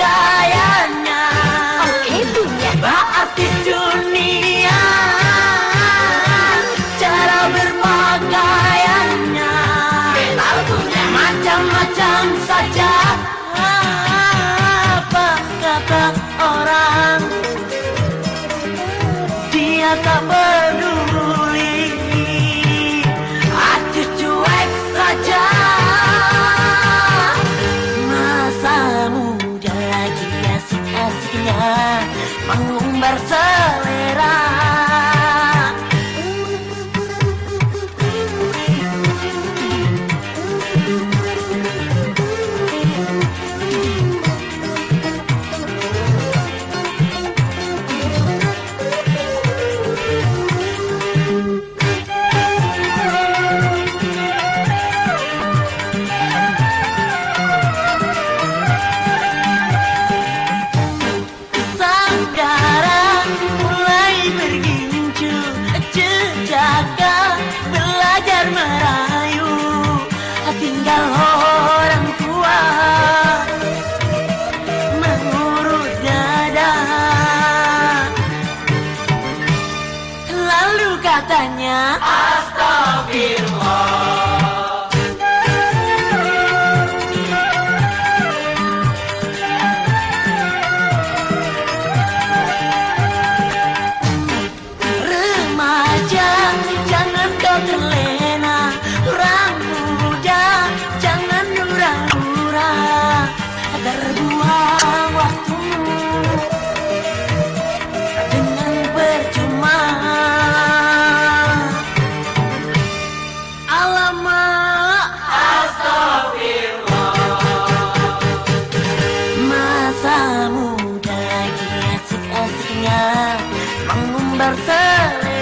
giant tinggal orang tua. Mengurut dada. Lalu katanya astagfirullah.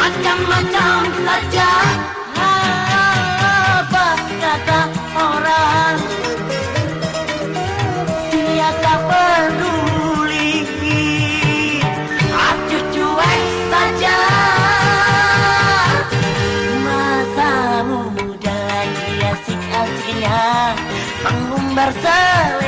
Macam there